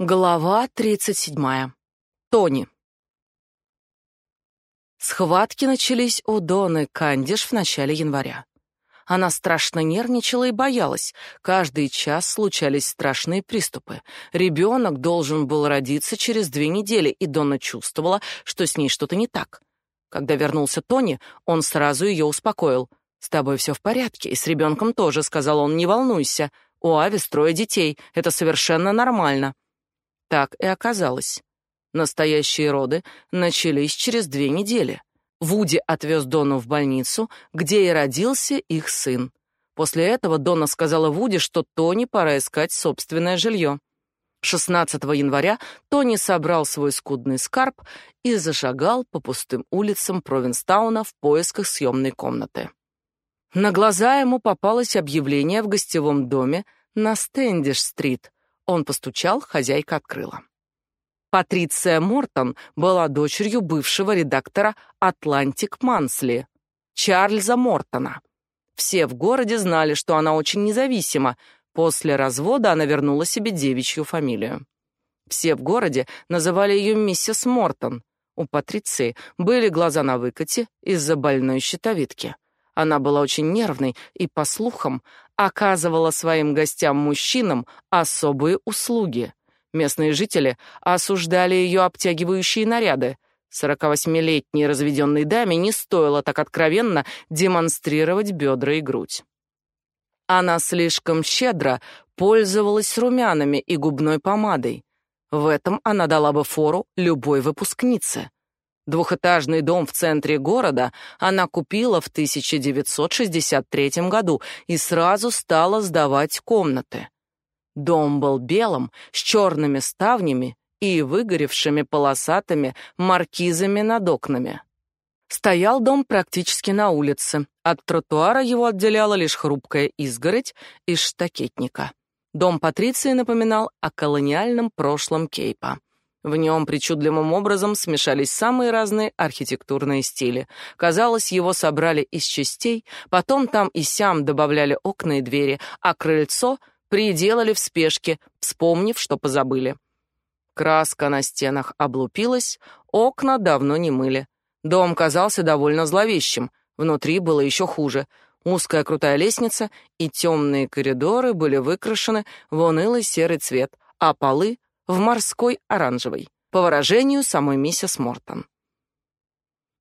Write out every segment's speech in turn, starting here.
Глава 37. Тони. Схватки начались у Доны Кандиш в начале января. Она страшно нервничала и боялась. Каждый час случались страшные приступы. Ребенок должен был родиться через две недели, и Дона чувствовала, что с ней что-то не так. Когда вернулся Тони, он сразу ее успокоил. «С тобой все в порядке, и с ребенком тоже», — сказал он, — «не волнуйся. У Ави трое детей, это совершенно нормально». Так и оказалось. Настоящие роды начались через две недели. Вуди отвез Дону в больницу, где и родился их сын. После этого Дона сказала Вуди, что Тони пора искать собственное жилье. 16 января Тони собрал свой скудный скарб и зашагал по пустым улицам Провинстауна в поисках съемной комнаты. На глаза ему попалось объявление в гостевом доме на Стэндиш-стрит, он постучал, хозяйка открыла. Патриция Мортон была дочерью бывшего редактора «Атлантик Мансли» Чарльза Мортона. Все в городе знали, что она очень независима. После развода она вернула себе девичью фамилию. Все в городе называли ее миссис Мортон. У Патриции были глаза на выкате из-за больной щитовидки. Она была очень нервной и, по слухам, оказывала своим гостям-мужчинам особые услуги. Местные жители осуждали ее обтягивающие наряды. 48-летней разведенной даме не стоило так откровенно демонстрировать бедра и грудь. Она слишком щедро пользовалась румянами и губной помадой. В этом она дала бы фору любой выпускнице. Двухэтажный дом в центре города она купила в 1963 году и сразу стала сдавать комнаты. Дом был белым, с черными ставнями и выгоревшими полосатыми маркизами над окнами. Стоял дом практически на улице. От тротуара его отделяла лишь хрупкая изгородь из штакетника. Дом Патриции напоминал о колониальном прошлом Кейпа. В нем причудливым образом смешались самые разные архитектурные стили. Казалось, его собрали из частей, потом там и сям добавляли окна и двери, а крыльцо приделали в спешке, вспомнив, что позабыли. Краска на стенах облупилась, окна давно не мыли. Дом казался довольно зловещим, внутри было еще хуже. Узкая крутая лестница и темные коридоры были выкрашены в унылый серый цвет, а полы в морской оранжевый, по выражению самой миссис Мортон.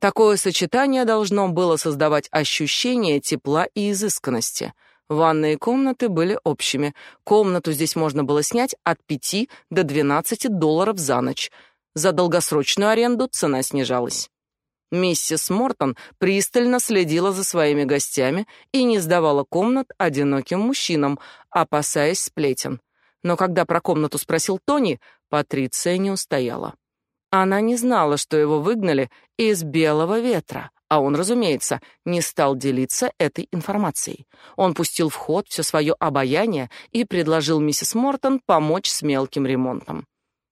Такое сочетание должно было создавать ощущение тепла и изысканности. Ванные комнаты были общими. Комнату здесь можно было снять от 5 до 12 долларов за ночь. За долгосрочную аренду цена снижалась. Миссис Мортон пристально следила за своими гостями и не сдавала комнат одиноким мужчинам, опасаясь сплетен. Но когда про комнату спросил Тони, Патриция не устояла. Она не знала, что его выгнали из белого ветра, а он, разумеется, не стал делиться этой информацией. Он пустил в ход все свое обаяние и предложил миссис Мортон помочь с мелким ремонтом.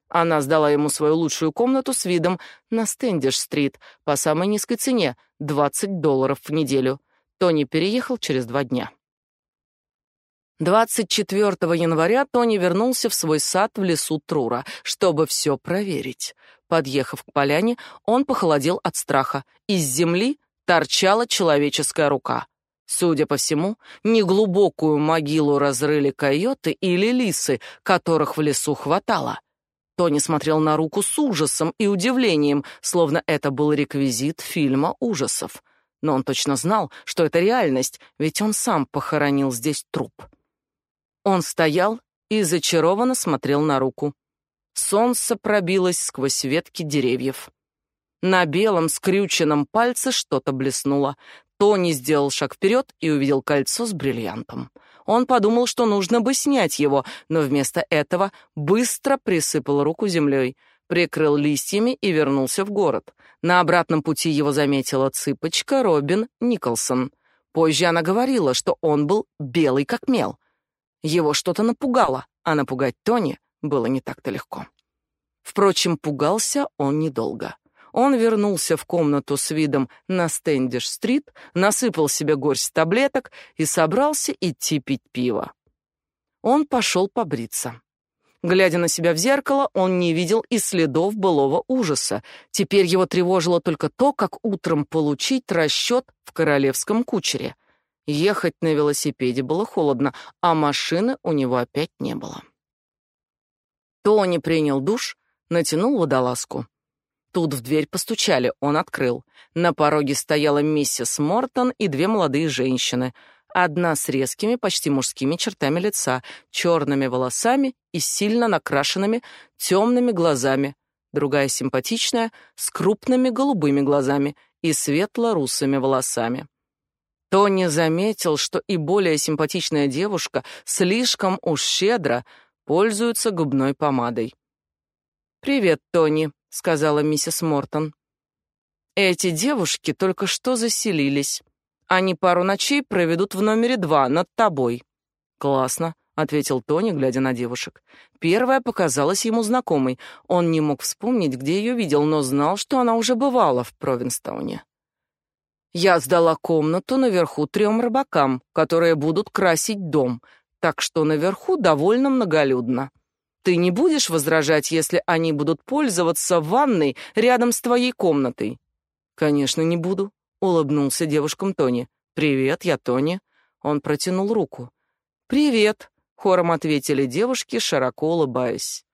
Она сдала ему свою лучшую комнату с видом на Стэндиш-стрит по самой низкой цене — 20 долларов в неделю. Тони переехал через два дня. 24 января Тони вернулся в свой сад в лесу Трура, чтобы все проверить. Подъехав к поляне, он похолодел от страха. Из земли торчала человеческая рука. Судя по всему, неглубокую могилу разрыли койоты или лисы, которых в лесу хватало. Тони смотрел на руку с ужасом и удивлением, словно это был реквизит фильма ужасов. Но он точно знал, что это реальность, ведь он сам похоронил здесь труп. Он стоял и зачарованно смотрел на руку. Солнце пробилось сквозь ветки деревьев. На белом скрюченном пальце что-то блеснуло. Тони сделал шаг вперед и увидел кольцо с бриллиантом. Он подумал, что нужно бы снять его, но вместо этого быстро присыпал руку землей, прикрыл листьями и вернулся в город. На обратном пути его заметила цыпочка Робин Николсон. Позже она говорила, что он был белый как мел. Его что-то напугало, а напугать Тони было не так-то легко. Впрочем, пугался он недолго. Он вернулся в комнату с видом на Стэндиш-стрит, насыпал себе горсть таблеток и собрался идти пить пиво. Он пошел побриться. Глядя на себя в зеркало, он не видел и следов былого ужаса. Теперь его тревожило только то, как утром получить расчет в королевском кучере. Ехать на велосипеде было холодно, а машины у него опять не было. Тони принял душ, натянул водолазку. Тут в дверь постучали, он открыл. На пороге стояла миссис Мортон и две молодые женщины. Одна с резкими, почти мужскими чертами лица, черными волосами и сильно накрашенными темными глазами. Другая симпатичная, с крупными голубыми глазами и светло-русыми волосами. Тони заметил, что и более симпатичная девушка слишком уж щедро пользуется губной помадой. «Привет, Тони», — сказала миссис Мортон. «Эти девушки только что заселились. Они пару ночей проведут в номере два над тобой». «Классно», — ответил Тони, глядя на девушек. Первая показалась ему знакомой. Он не мог вспомнить, где ее видел, но знал, что она уже бывала в Провинстауне. «Я сдала комнату наверху трем рыбакам, которые будут красить дом, так что наверху довольно многолюдно. Ты не будешь возражать, если они будут пользоваться ванной рядом с твоей комнатой? Конечно, не буду, улыбнулся девушкам Тони. Привет, я Тони. Он протянул руку. Привет, хором ответили девушки, широко улыбаясь.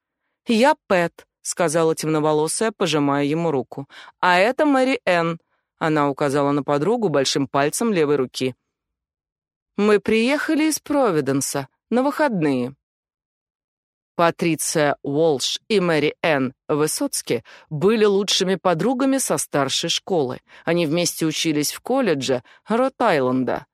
Я Пэт, сказала темноволосая, пожимая ему руку. А это Мэри Энн. Она указала на подругу большим пальцем левой руки. Мы приехали из Провиденса на выходные. Патриция Уолш и Мэри Энн Высоцки были лучшими подругами со старшей школы. Они вместе учились в колледже Рот-Айленда.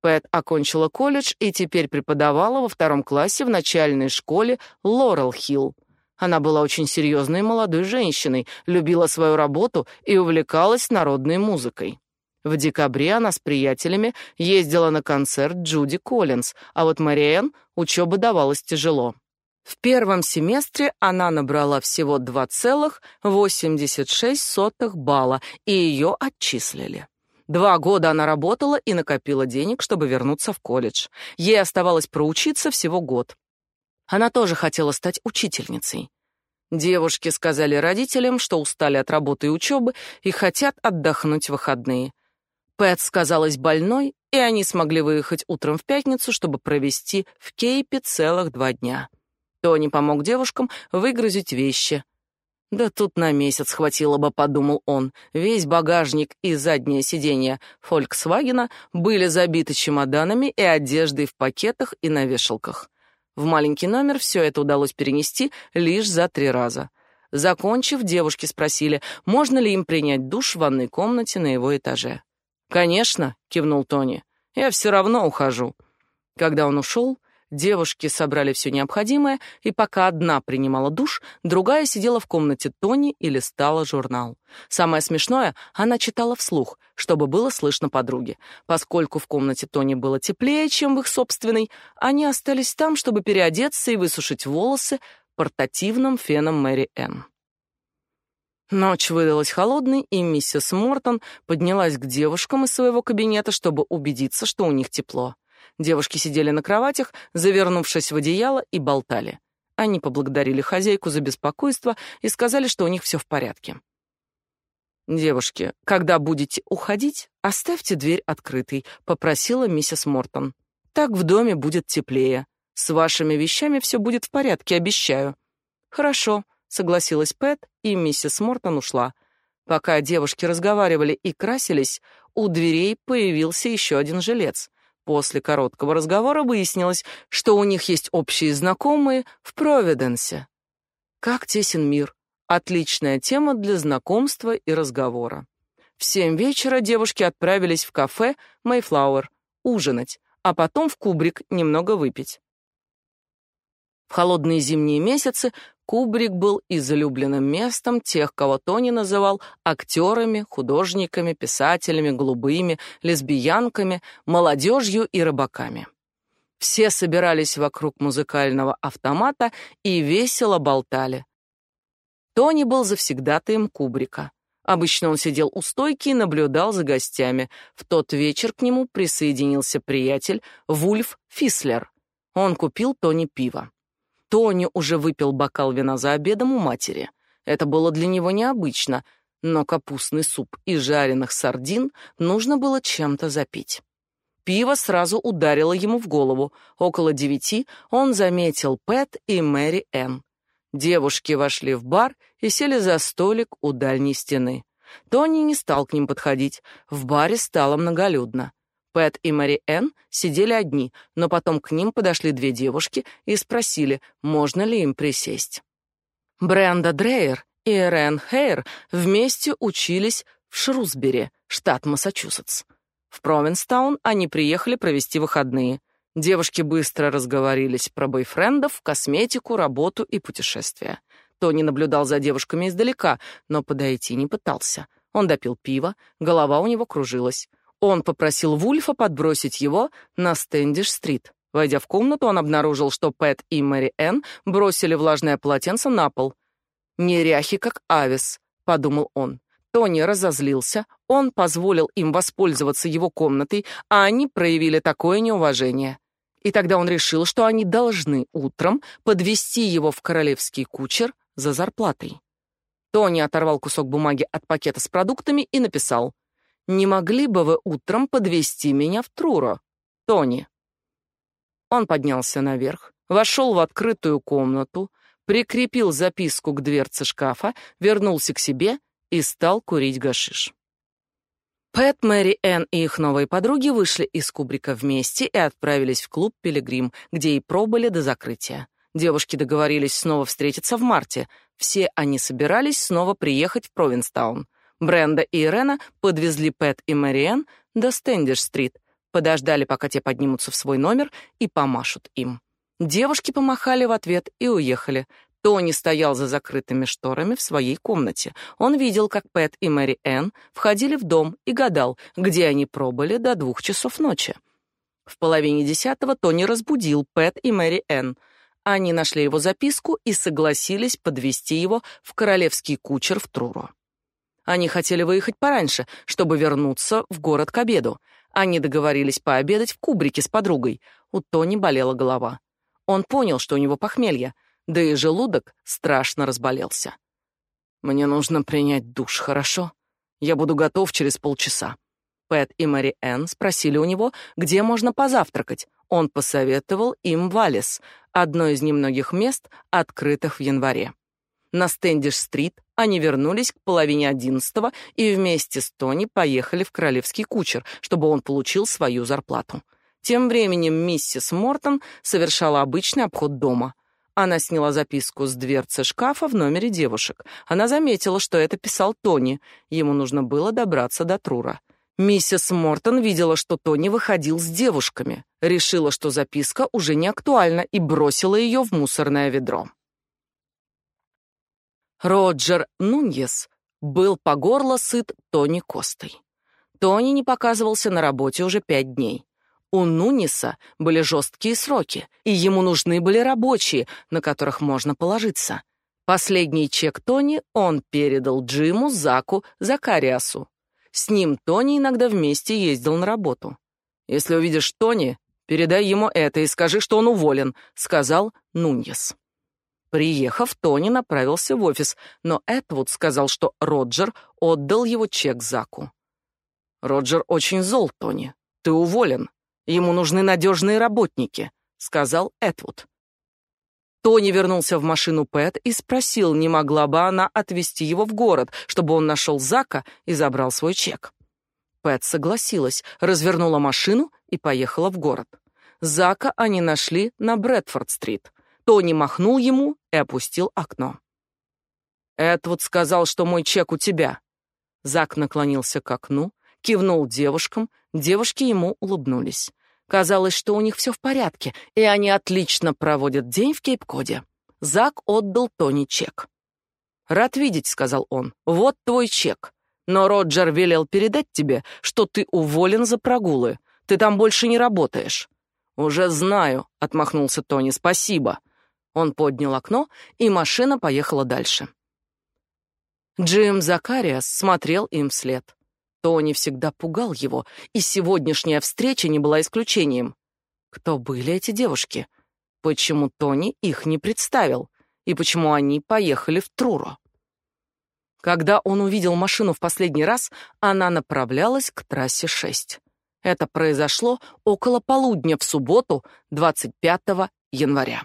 Пэт окончила колледж и теперь преподавала во втором классе в начальной школе Лорел-Хилл. Она была очень серьезной молодой женщиной, любила свою работу и увлекалась народной музыкой. В декабре она с приятелями ездила на концерт Джуди Коллинз, а вот Мариэн учеба давалась тяжело. В первом семестре она набрала всего 2,86 балла, и ее отчислили. Два года она работала и накопила денег, чтобы вернуться в колледж. Ей оставалось проучиться всего год. Она тоже хотела стать учительницей. Девушки сказали родителям, что устали от работы и учебы и хотят отдохнуть в выходные. Пэт сказалась больной, и они смогли выехать утром в пятницу, чтобы провести в Кейпе целых два дня. Тони помог девушкам выгрузить вещи. Да тут на месяц хватило бы, подумал он. Весь багажник и заднее сиденье Фольксвагена были забиты чемоданами и одеждой в пакетах и на вешалках. В маленький номер все это удалось перенести лишь за три раза. Закончив, девушки спросили, можно ли им принять душ в ванной комнате на его этаже. «Конечно», — кивнул Тони, — «я все равно ухожу». Когда он ушел, Девушки собрали все необходимое, и пока одна принимала душ, другая сидела в комнате Тони и листала журнал. Самое смешное, она читала вслух, чтобы было слышно подруге. Поскольку в комнате Тони было теплее, чем в их собственной, они остались там, чтобы переодеться и высушить волосы портативным феном Мэри Энн. Ночь выдалась холодной, и миссис Мортон поднялась к девушкам из своего кабинета, чтобы убедиться, что у них тепло. Девушки сидели на кроватях, завернувшись в одеяло, и болтали. Они поблагодарили хозяйку за беспокойство и сказали, что у них все в порядке. «Девушки, когда будете уходить, оставьте дверь открытой», — попросила миссис Мортон. «Так в доме будет теплее. С вашими вещами все будет в порядке, обещаю». «Хорошо», — согласилась Пэт, и миссис Мортон ушла. Пока девушки разговаривали и красились, у дверей появился еще один жилец. После короткого разговора выяснилось, что у них есть общие знакомые в Провиденсе. Как тесен мир. Отличная тема для знакомства и разговора. В семь вечера девушки отправились в кафе «Мэйфлауэр» ужинать, а потом в кубрик немного выпить. В холодные зимние месяцы Кубрик был излюбленным местом тех, кого Тони называл актерами, художниками, писателями, голубыми, лесбиянками, молодежью и рыбаками. Все собирались вокруг музыкального автомата и весело болтали. Тони был завсегдатаем Кубрика. Обычно он сидел у стойки и наблюдал за гостями. В тот вечер к нему присоединился приятель Вульф Фислер. Он купил Тони пиво. Тони уже выпил бокал вина за обедом у матери. Это было для него необычно, но капустный суп и жареных сардин нужно было чем-то запить. Пиво сразу ударило ему в голову. Около девяти он заметил Пэт и Мэри Энн. Девушки вошли в бар и сели за столик у дальней стены. Тони не стал к ним подходить. В баре стало многолюдно. Пэт и Мэри Энн сидели одни, но потом к ним подошли две девушки и спросили, можно ли им присесть. Бренда Дрейер и Рен Хейр вместе учились в Шрусбери, штат Массачусетс. В Провинстаун они приехали провести выходные. Девушки быстро разговорились про бойфрендов, косметику, работу и путешествия. Тони наблюдал за девушками издалека, но подойти не пытался. Он допил пиво, голова у него кружилась. Он попросил Вульфа подбросить его на Стэндиш-стрит. Войдя в комнату, он обнаружил, что Пэт и Мэри Энн бросили влажное полотенце на пол. «Неряхи, как Авис», — подумал он. Тони разозлился, он позволил им воспользоваться его комнатой, а они проявили такое неуважение. И тогда он решил, что они должны утром подвести его в королевский кучер за зарплатой. Тони оторвал кусок бумаги от пакета с продуктами и написал «Не могли бы вы утром подвести меня в Труро, Тони?» Он поднялся наверх, вошел в открытую комнату, прикрепил записку к дверце шкафа, вернулся к себе и стал курить гашиш. Пэт, Мэри Энн и их новые подруги вышли из кубрика вместе и отправились в клуб «Пилигрим», где и пробыли до закрытия. Девушки договорились снова встретиться в марте. Все они собирались снова приехать в Провинстаун. Бренда и Ирена подвезли Пэт и Мэри Энн до Стэндиш-стрит, подождали, пока те поднимутся в свой номер и помашут им. Девушки помахали в ответ и уехали. Тони стоял за закрытыми шторами в своей комнате. Он видел, как Пэт и Мэри Энн входили в дом и гадал, где они пробыли до двух часов ночи. В половине десятого Тони разбудил Пэт и Мэри Энн. Они нашли его записку и согласились подвести его в королевский кучер в Труру. Они хотели выехать пораньше, чтобы вернуться в город к обеду. Они договорились пообедать в кубрике с подругой. У Тони болела голова. Он понял, что у него похмелье — да и желудок страшно разболелся. Мне нужно принять душ, хорошо? Я буду готов через полчаса. Пэт и Мэри Энн спросили у него, где можно позавтракать. Он посоветовал им Валес, одно из немногих мест, открытых в январе. На Стэндиш-стрит они вернулись к половине одиннадцатого и вместе с Тони поехали в Королевский кучер, чтобы он получил свою зарплату. Тем временем миссис Мортон совершала обычный обход дома. Она сняла записку с дверцы шкафа в номере девушек. Она заметила, что это писал Тони. Ему нужно было добраться до Трура. Миссис Мортон видела, что Тони выходил с девушками, решила, что записка уже не актуальна и бросила ее в мусорное ведро. Роджер Нуньес был по горло сыт Тони Костой. Тони не показывался на работе уже пять дней. У Нуниса были жесткие сроки, и ему нужны были рабочие, на которых можно положиться. Последний чек Тони он передал Джиму, Заку, Закариасу. С ним Тони иногда вместе ездил на работу. «Если увидишь Тони, передай ему это и скажи, что он уволен», — сказал Нуньес. Приехав, Тони направился в офис, но Этвуд сказал, что Роджер отдал его чек Заку. «Роджер очень зол, Тони. Ты уволен. Ему нужны надежные работники, сказал Этвуд. Тони вернулся в машину Пэт и спросил, не могла бы она отвезти его в город, чтобы он нашел Зака и забрал свой чек. Пэт согласилась, развернула машину и поехала в город. Зака они нашли на Брэдфорд-стрит. Тони махнул ему и опустил окно. Этвуд сказал, что мой чек у тебя. Зак наклонился к окну, кивнул девушкам, девушки ему улыбнулись. Казалось, что у них все в порядке, и они отлично проводят день в Кейп-Коде. Зак отдал Тони чек. «Рад видеть», — сказал он. «Вот твой чек. Но Роджер велел передать тебе, что ты уволен за прогулы. Ты там больше не работаешь». «Уже знаю», — отмахнулся Тони. «Спасибо». Он поднял окно, и машина поехала дальше. Джим Закариас смотрел им вслед. Тони всегда пугал его, и сегодняшняя встреча не была исключением. Кто были эти девушки? почему Тони их не представил и почему они поехали в Труро. Когда он увидел машину в последний раз, она направлялась к трассе 6. Это произошло около полудня в субботу, 25 января.